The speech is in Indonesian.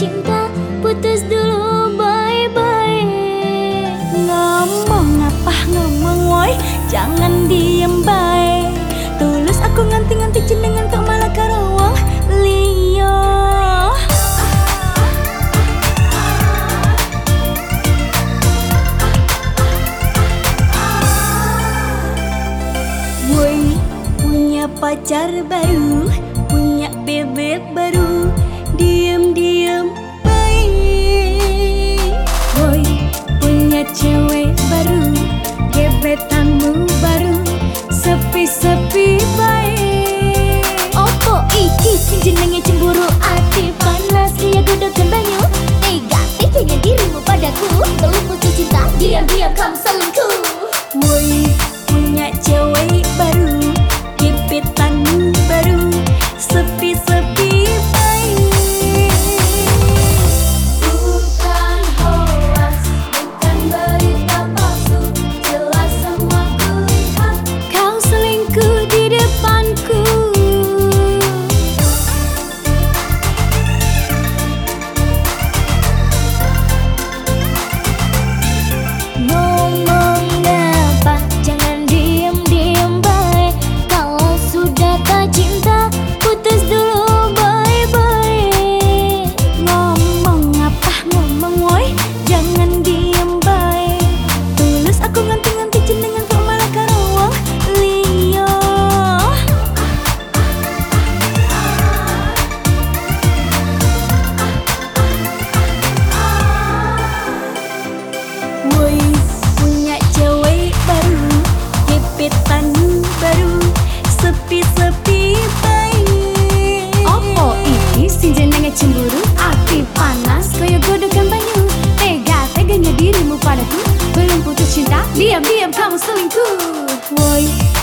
cinta putus dulu bye-bye. Ngomong apa ngomong woi jangan diem bye. Tulus aku nganti-nganti jenengan kok malah karawang wong liya Woi punya pacar baru punya bebek baru. baik baru thôi